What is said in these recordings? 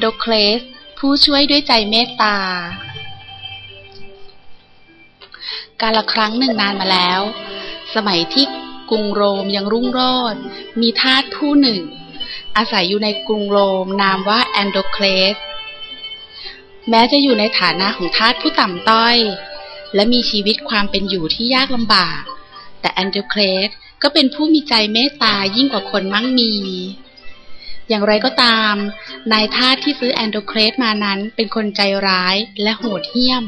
โดเคลส ผู้ช่วยด้วยใจเมตตา การละครั้งหนึ่งนานมาแล้ว สมัยที่กรุงโรมยังรุ่งโรจน์มีทาสผู้หนึ่ง อาศัยอยู่ในกรุงโรมนามว่าแอนโดเคลส แม้จะอยู่ในฐานะของทาสผู้ต่ำต้อย และมีชีวิตความเป็นอยู่ที่ยากลำบาก แต่แอนโดเคลสก็เป็นผู้มีใจเมตตายิ่งกว่าคนมั่งมี อย่างไรก็ตาม นายทาสที่ซื้อแอนโดเครสมานั้นเป็นคนใจร้ายและโหดเหี้ยม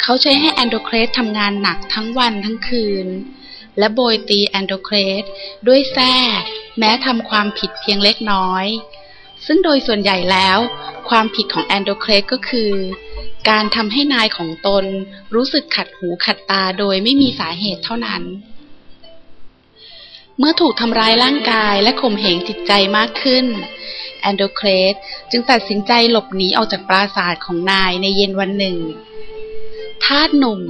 เขาใช้ให้แอนโดเครสทำงานหนักทั้งวันทั้งคืน และโบยตีแอนโดเครสด้วยแส้แม้ทำความผิดเพียงเล็กน้อย ซึ่งโดยส่วนใหญ่แล้ว ความผิดของแอนโดเครสก็คือ การทำให้นายของตนรู้สึกขัดหูขัดตาโดยไม่มีสาเหตุเท่านั้น เมื่อถูกทำร้ายร่างกายและข่มเหงจิตใจมากขึ้น แอนโดเครสจึงตัดสินใจหลบหนีออกจากปราสาทของนายในเย็นวันหนึ่ง ทาสหนุ่ม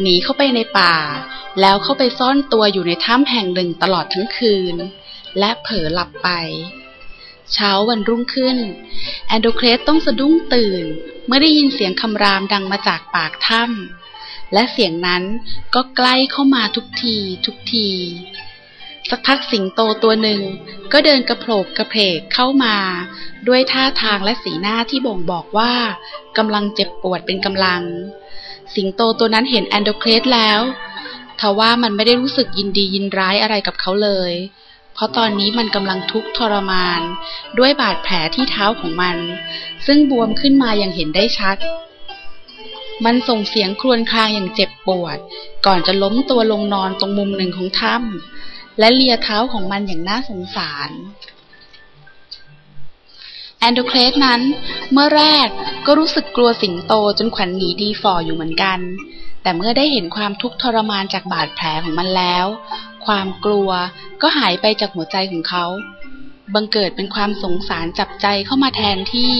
หนีเข้าไปในป่า แล้วเข้าไปซ่อนตัวอยู่ในถ้ำแห่งหนึ่งตลอดทั้งคืน และเผลอหลับไป เช้าวันรุ่งขึ้น แอนโดเครสต้องสะดุ้งตื่น เมื่อได้ยินเสียงคำรามดังมาจากปากถ้ำและเสียงนั้นก็ใกล้เข้ามาทุกทีทุกที สักพักสิงโตตัวหนึ่ง ก็เดินกระโผลกกระเพกเข้ามา ด้วยท่าทางและสีหน้าที่บ่งบอกว่ากำลังเจ็บปวดเป็นกำลัง สิงโตตัวนั้นเห็นแอนโดเครสแล้วทว่ามันไม่ได้รู้สึกยินดียินร้ายอะไรกับเขาเลย เพราะตอนนี้มันกำลังทุกข์ทรมาน ด้วยบาดแผลที่เท้าของมัน ซึ่งบวมขึ้นมาอย่างเห็นได้ชัด มันส่งเสียงครวญครางอย่างเจ็บปวด ก่อนจะล้มตัวลงนอนตรงมุมหนึ่งของถ้ำ และเลียเท้าของมันอย่างน่าสงสารแอนโดเครสนั้นเมื่อแรกก็รู้สึกกลัวสิงโตจนขวัญหนีดีฝ่ออยู่เหมือนกัน แต่เมื่อได้เห็นความทุกข์ทรมานจากบาดแผลของมันแล้ว ความกลัวก็หายไปจากหัวใจของเขา บังเกิดเป็นความสงสารจับใจเข้ามาแทนที่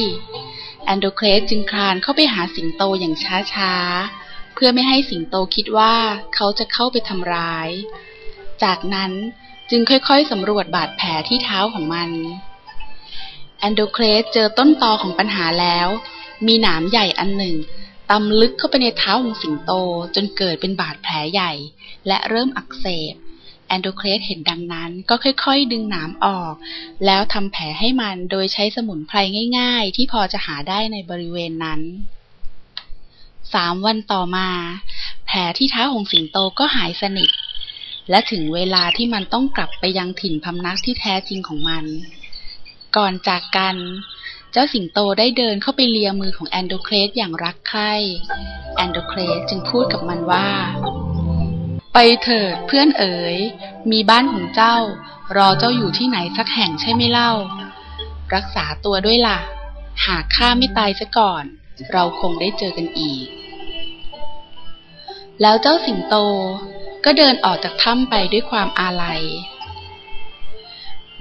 แอนโดเครสจึงคลานเข้าไปหาสิงโตอย่างช้าๆ เพื่อไม่ให้สิงโตคิดว่าเขาจะเข้าไปทำร้าย จากนั้นจึงค่อยๆสำรวจบาดแผลที่เท้าของมันแอนโดเครสเจอต้นตอของปัญหาแล้ว มีหนามใหญ่อันหนึ่งตำลึกเข้าไปในเท้าของสิงโตจนเกิดเป็นบาดแผลใหญ่ และเริ่มอักเสบ แอนโดเครสเห็นดังนั้นก็ค่อยๆ ดึงหนามออก แล้วทำแผลให้มันโดยใช้สมุนไพรง่ายๆ ที่พอจะหาได้ในบริเวณนั้นสามวันต่อมา แผลที่เท้าของสิงโตก็หายสนิท และถึงเวลาที่มันต้องกลับไปยังถิ่นพำนักที่แท้จริงของมัน ก่อนจากกัน เจ้าสิงโตได้เดินเข้าไปเลียมือของแอนโดเครสอย่างรักใคร่ แอนโดเครสจึงพูดกับมันว่า ไปเถิดเพื่อนเอ๋ย มีบ้านของเจ้า รอเจ้าอยู่ที่ไหนสักแห่งใช่ไหมเล่า รักษาตัวด้วยล่ะ หากข้าไม่ตายซะก่อน เราคงได้เจอกันอีก แล้วเจ้าสิงโต ก็เดินออกจากถ้ำไปด้วยความอาลัย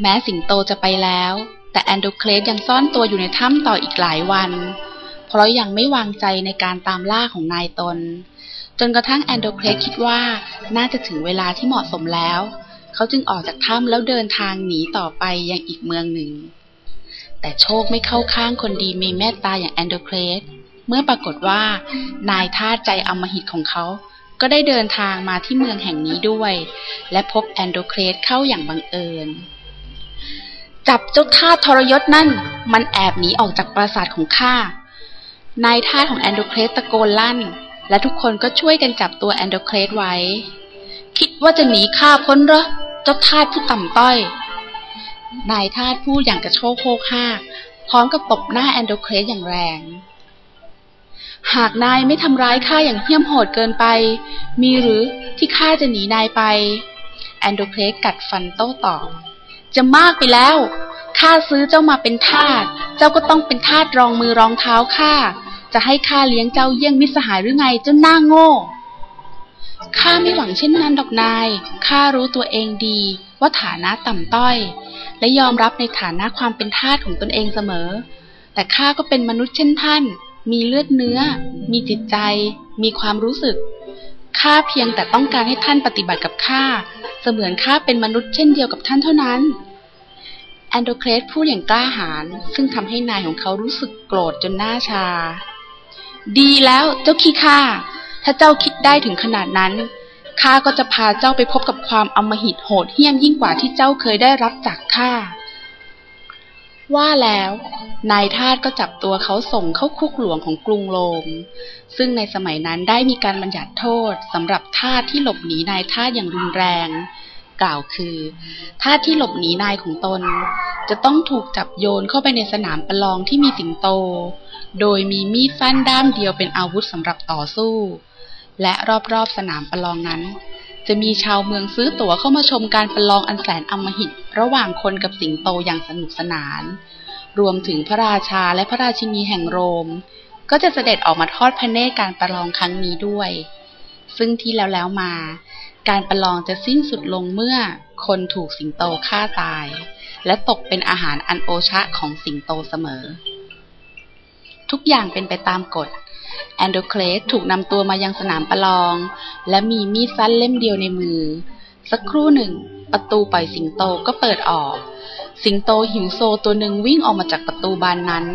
แม้สิงโตจะไปแล้ว แต่แอนโดเคลสยังซ่อนตัวอยู่ในถ้ำต่ออีกหลายวัน เพราะยังไม่วางใจในการตามล่าของนายตน จนกระทั่งแอนโดเครสคิดว่าน่าจะถึงเวลาที่เหมาะสมแล้ว เขาจึงออกจากถ้ำแล้วเดินทางหนีต่อไปยังอีกเมืองหนึ่ง แต่โชคไม่เข้าข้างคนดีมีเมตตาอย่างแอนโดเครสเมื่อปรากฏว่านายท่าใจอมหิตของเขา ก็ได้เดินทางมาที่เมืองแห่งนี้ด้วย และพบแอนโดเครสเข้าอย่างบังเอิญ จับเจ้าทาสทรยศนั่น มันแอบหนีออกจากปราสาทของข้านายทาสของแอนโดเครสตะโกนลั่น และทุกคนก็ช่วยกันจับตัวแอนโดเครสไว้ คิดว่าจะหนีข้าพ้นเหรอเจ้าทาสผู้ต่ำต้อย นายทาสพูดอย่างกระโชกโคกห้าพร้อมกับตบหน้าแอนโดเครสอย่างแรง หากนายไม่ทำร้ายข้าอย่างเหี้ยมโหดเกินไป มีหรือที่ข้าจะหนีนายไป แอนโดเครสกัดฟันโต้ตอบ จะมากไปแล้ว ข้าซื้อเจ้ามาเป็นทาส เจ้าก็ต้องเป็นทาสรองมือรองเท้าข้า จะให้ข้าเลี้ยงเจ้าเยี่ยงมิสหายหรือไงเจ้าหน้าโง่ ข้าไม่หวังเช่นนั้นดอกนาย ข้ารู้ตัวเองดีว่าฐานะต่ำต้อย และยอมรับในฐานะความเป็นทาสของตนเองเสมอ แต่ข้าก็เป็นมนุษย์เช่นท่าน มีเลือดเนื้อ มีจิตใจ มีความรู้สึก ข้าเพียงแต่ต้องการให้ท่านปฏิบัติกับข้า เสมือนข้าเป็นมนุษย์เช่นเดียวกับท่านเท่านั้น แอนโดเครสพูดอย่างกล้าหาญ ซึ่งทำให้นายของเขารู้สึกโกรธจนหน้าชา ดีแล้วเจ้าขี้ข้า ถ้าเจ้าคิดได้ถึงขนาดนั้น ข้าก็จะพาเจ้าไปพบกับความอมหิตโหดเหี้ยมยิ่งกว่าที่เจ้าเคยได้รับจากข้า ว่าแล้ว นายทาสก็จับตัวเขาส่งเข้าคุกหลวงของกรุงโรม ซึ่งในสมัยนั้นได้มีการบัญญัติโทษสำหรับทาสที่หลบหนีนายทาสอย่างรุนแรง กล่าวคือ ทาสที่หลบหนีนายของตน จะต้องถูกจับโยนเข้าไปในสนามประลองที่มีสิงโต โดยมีมีดฟันด้ามเดียวเป็นอาวุธสำหรับต่อสู้ และรอบๆสนามประลองนั้น จะมีชาวเมืองซื้อตั๋วเข้ามาชมการประลองอันแสนอมหิต ระหว่างคนกับสิงโตอย่างสนุกสนาน รวมถึงพระราชาและพระราชินีแห่งโรม ก็จะเสด็จออกมาทอดพระเนตรการประลองครั้งนี้ด้วย ซึ่งที่แล้วแล้วมา การประลองจะสิ้นสุดลงเมื่อคนถูกสิงโตฆ่าตาย และตกเป็นอาหารอันโอชะของสิงโตเสมอ ทุกอย่างเป็นไปตามกฎ แอนโดเคลสถูกนำตัวมายังสนามประลอง และมีมีดสั้นเล่มเดียวในมือ สักครู่หนึ่ง ประตูปล่อยสิงโตก็เปิดออก สิงโตหิวโซตัวหนึ่งวิ่งออกมาจากประตูบานนั้น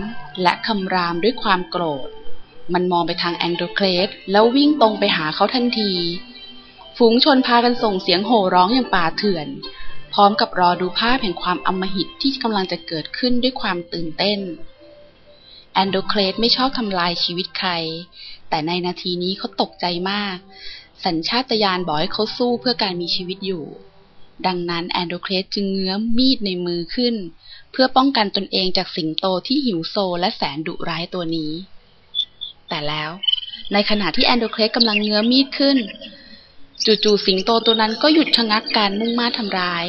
และคำรามด้วยความโกรธ มันมองไปทางแอนโดเคลสแล้ววิ่งตรงไปหาเขาทันที ฝูงชนพากันส่งเสียงโห่ร้องอย่างป่าเถื่อน พร้อมกับรอดูภาพแห่งความอมหิตที่กำลังจะเกิดขึ้นด้วยความตื่นเต้น แอนโดเคลสไม่ชอบทำลายชีวิตใคร แต่ในนาทีนี้เขาตกใจมาก สัญชาตญาณบอกให้เขาสู้เพื่อการมีชีวิตอยู่ ดังนั้นแอนโดเคลสจึงเงื้อมมีดในมือขึ้น เพื่อป้องกันตนเองจากสิงโตที่หิวโซและแสนดุร้ายตัวนี้ แต่แล้ว ในขณะที่แอนโดเคลสกำลังเงื้อมีดขึ้น จู่ๆสิงโตตัวนั้นก็หยุดชะงักการมุ่งมาทำร้าย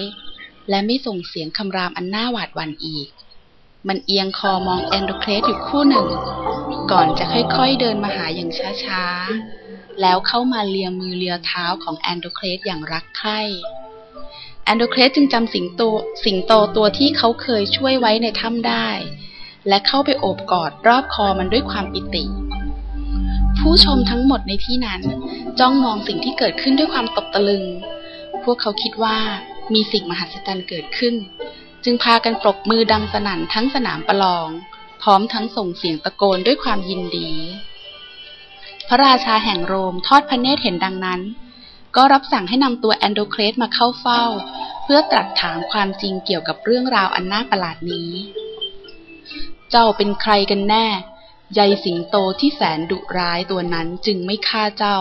และไม่ส่งเสียงคำรามอันน่าหวาดหวั่นอีก มันเอียงคอมองแอนโดเคลสอยู่คู่หนึ่ง ก่อนจะค่อยๆเดินมาหาอย่างช้าๆ แล้วเข้ามาเลียมือเลียเท้าของแอนโดเคลสอย่างรักใคร่แอนโดเคลสจึงจำสิงโตสิงโตตัวที่เขาเคยช่วยไว้ในถ้ำได้ และเข้าไปโอบกอดรอบคอมันด้วยความปิติ ผู้ชมทั้งหมดในที่นั้น จ้องมองสิ่งที่เกิดขึ้นด้วยความตกตะลึง พวกเขาคิดว่ามีสิ่งมหัศจรรย์เกิดขึ้น จึงพากันปรบมือดังสนั่นทั้งสนามประลอง พร้อมทั้งส่งเสียงตะโกนด้วยความยินดี พระราชาแห่งโรมทอดพระเนตรเห็นดังนั้น ก็รับสั่งให้นำตัวแอนโดเครสมาเข้าเฝ้า เพื่อตรัสถามความจริงเกี่ยวกับเรื่องราวอันน่าประหลาดนี้ เจ้าเป็นใครกันแน่ใยสิงโตที่แสนดุร้ายตัวนั้นจึงไม่ฆ่าเจ้า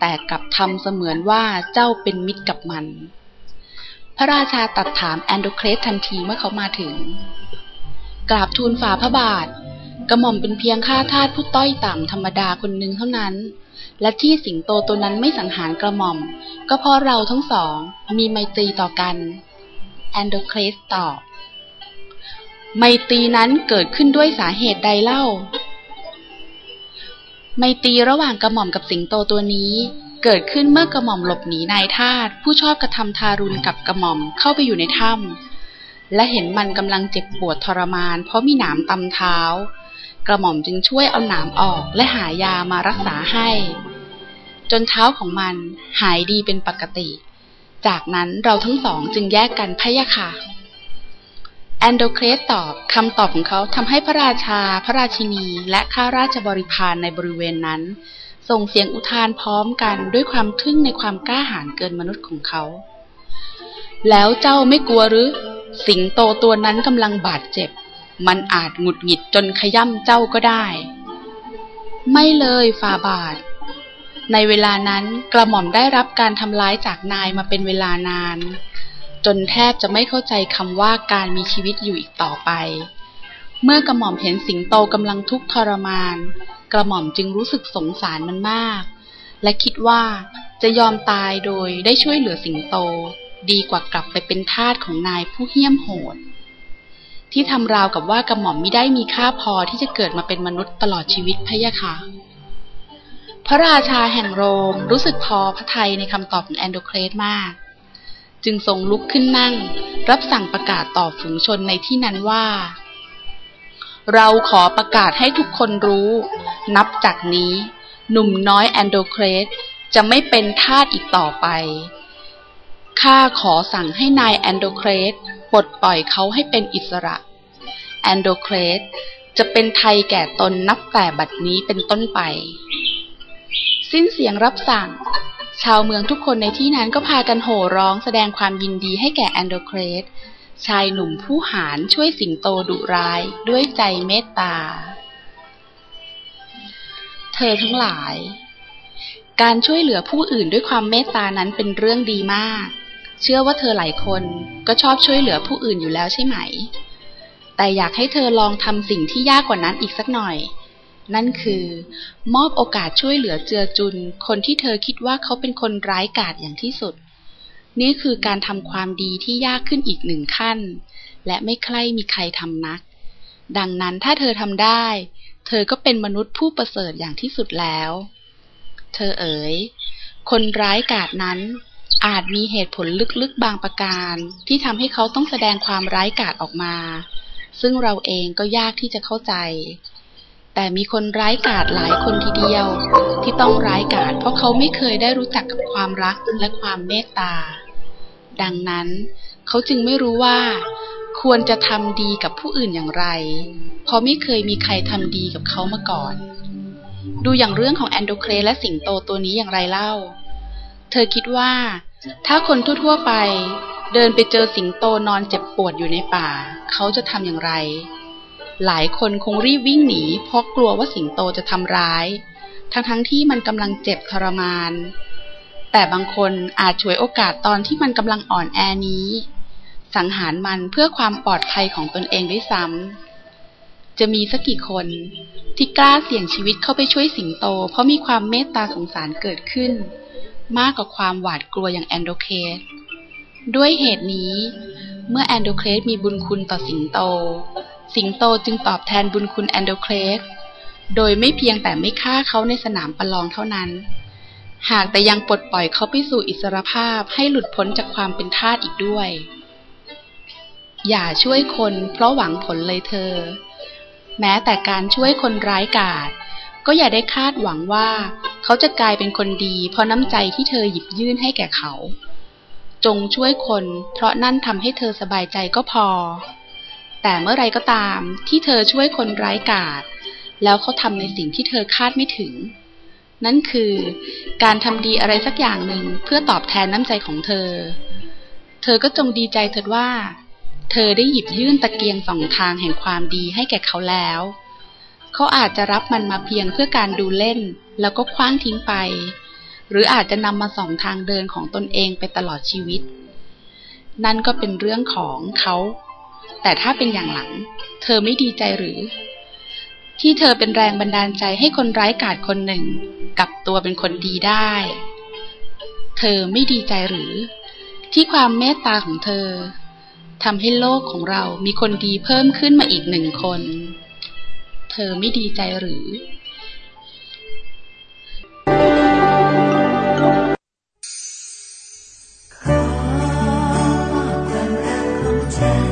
แต่กลับทำเสมือนว่าเจ้าเป็นมิตรกับมัน ระราชาตัดถามแอนโดเครสทันทีเมื่อเขามาถึง กราบทูลฝ่าพระบาท กระหม่อมเป็นเพียงข้าทาสผู้ต้อยต่ำธรรมดาคนหนึ่งเท่านั้น และที่สิงโตตัวนั้นไม่สังหารกระหม่อม ก็เพราะเราทั้งสองมีไมตรีต่อกันแอนโดเครสตอบไมตรีนั้นเกิดขึ้นด้วยสาเหตุใดเล่า ไมตรีระหว่างกระหม่อมกับสิงโตตัวนี้ เกิดขึ้นเมื่อกระหม่อมหลบหนีนายทาสผู้ชอบกระทำทารุณกับกระหม่อมเข้าไปอยู่ในถ้ำและเห็นมันกำลังเจ็บปวดทรมาน เพราะมีหนามตำเท้า กระหม่อมจึงช่วยเอาหนามออกและหายามารักษาให้ จนเท้าของมันหายดีเป็นปกติ จากนั้นเราทั้งสองจึงแยกกันพะยะค่ะแอนโดเครสตอบคำตอบของเขาทำให้พระราชา พระราชินี และข้าราชบริพารในบริเวณนั้น ส่งเสียงอุทานพร้อมกันด้วยความทึ่งในความกล้าหาญเกินมนุษย์ของเขา แล้วเจ้าไม่กลัวหรือ สิงโตตัวนั้นกำลังบาดเจ็บ มันอาจหงุดหงิดจนขย่ำเจ้าก็ได้ ไม่เลยฟาบาท ในเวลานั้นกระหม่อมได้รับการทำร้ายจากนายมาเป็นเวลานาน จนแทบจะไม่เข้าใจคำว่าการมีชีวิตอยู่อีกต่อไป เมื่อกระหม่อมเห็นสิงโตกำลังทุกข์ทรมาน กระหม่อมจึงรู้สึกสงสารมันมาก และคิดว่าจะยอมตายโดยได้ช่วยเหลือสิงโต ดีกว่ากลับไปเป็นทาสของนายผู้เหี้ยมโหด ที่ทำราวกับว่ากระหม่อมไม่ได้มีค่าพอที่จะเกิดมาเป็นมนุษย์ตลอดชีวิตพะยะค่ะพระราชาแห่งโรมรู้สึกพอพระทัยในคำตอบของแอนโดเครสมาก จึงทรงลุกขึ้นนั่ง รับสั่งประกาศต่อฝูงชนในที่นั้นว่า เราขอประกาศให้ทุกคนรู้ นับจากนี้ หนุ่มน้อยแอนโดเครสจะไม่เป็นทาสอีกต่อไป ข้าขอสั่งให้นายแอนโดเครสปลดปล่อยเขาให้เป็นอิสระ แอนโดเครสจะเป็นไทยแก่ตนนับแต่บัดนี้เป็นต้นไป สิ้นเสียงรับสั่ง ชาวเมืองทุกคนในที่นั้นก็พากันโห่ร้องแสดงความยินดีให้แก่แอนโดเครส ชายหนุ่มผู้หารช่วยสิงโตดุร้ายด้วยใจเมตตา เธอทั้งหลาย การช่วยเหลือผู้อื่นด้วยความเมตตานั้นเป็นเรื่องดีมาก เชื่อว่าเธอหลายคนก็ชอบช่วยเหลือผู้อื่นอยู่แล้วใช่ไหม แต่อยากให้เธอลองทำสิ่งที่ยากกว่านั้นอีกสักหน่อย นั่นคือ มอบโอกาสช่วยเหลือเจือจุน คนที่เธอคิดว่าเขาเป็นคนร้ายกาจอย่างที่สุด นี่คือการทำความดีที่ยากขึ้นอีกหนึ่งขั้น และไม่ใครมีใครทำนัก ดังนั้นถ้าเธอทำได้ เธอก็เป็นมนุษย์ผู้ประเสริฐอย่างที่สุดแล้ว เธอเอ๋ย คนร้ายกาจนั้น อาจมีเหตุผลลึกๆบางประการ ที่ทำให้เขาต้องแสดงความร้ายกาจออกมา ซึ่งเราเองก็ยากที่จะเข้าใจ แต่มีคนร้ายกาจหลายคนทีเดียว ที่ต้องร้ายกาจเพราะเขาไม่เคยได้รู้จักกับความรักและความเมตตา ดังนั้น เขาจึงไม่รู้ว่า ควรจะทำดีกับผู้อื่นอย่างไร เพราะไม่เคยมีใครทำดีกับเขามาก่อน ดูอย่างเรื่องของแอนโดเครและสิงโตตัวนี้อย่างไรเล่า เธอคิดว่า ถ้าคนทั่วๆไป เดินไปเจอสิงโตนอนเจ็บปวดอยู่ในป่า เขาจะทำอย่างไร หลายคนคงรีบวิ่งหนี เพราะกลัวว่าสิงโตจะทำร้าย ทั้งๆทที่มันกำลังเจ็บทรมาน แต่บางคนอาจฉวยโอกาสตอนที่มันกำลังอ่อนแอนี้ สังหารมันเพื่อความปลอดภัยของตนเองด้วยซ้ำจะมีสักกี่คนที่กล้าเสี่ยงชีวิตเข้าไปช่วยสิงโต เพราะมีความเมตตาสงสารเกิดขึ้น มากกว่าความหวาดกลัวอย่างแอนโดเคสด้วยเหตุนี้ เมื่อแอนโดเคสมีบุญคุณต่อสิงโต สิงโตจึงตอบแทนบุญคุณแอนโดเคสโดยไม่เพียงแต่ไม่ฆ่าเขาในสนามประลองเท่านั้น หากแต่ยังปลดปล่อยเขาไปสู่อิสรภาพให้หลุดพ้นจากความเป็นทาสอีกด้วย อย่าช่วยคนเพราะหวังผลเลยเธอ แม้แต่การช่วยคนร้ายกาจก็อย่าได้คาดหวังว่า เขาจะกลายเป็นคนดี เพราะน้ำใจที่เธอหยิบยื่นให้แก่เขา จงช่วยคน เพราะนั่นทำให้เธอสบายใจก็พอ แต่เมื่อไรก็ตามที่เธอช่วยคนร้ายกาจแล้วเขาทำในสิ่งที่เธอคาดไม่ถึง นั่นคือ การทำดีอะไรสักอย่างหนึ่งเพื่อตอบแทนน้ำใจของเธอ เธอก็จงดีใจเถิดว่า เธอได้หยิบยื่นตะเกียงสองทางแห่งความดีให้แก่เขาแล้ว เขาอาจจะรับมันมาเพียงเพื่อการดูเล่น แล้วก็คว้างทิ้งไป หรืออาจจะนำมาสองทางเดินของตนเองไปตลอดชีวิต นั่นก็เป็นเรื่องของเขา แต่ถ้าเป็นอย่างหลัง เธอไม่ดีใจหรือ ที่เธอเป็นแรงบันดาลใจให้คนร้ายกาจคนหนึ่งกลับตัวเป็นคนดีได้ เธอไม่ดีใจหรือ ที่ความเมตตาของเธอทำให้โลกของเรามีคนดีเพิ่มขึ้นมาอีกหนึ่งคน เธอไม่ดีใจหรือขอความรักของเธอ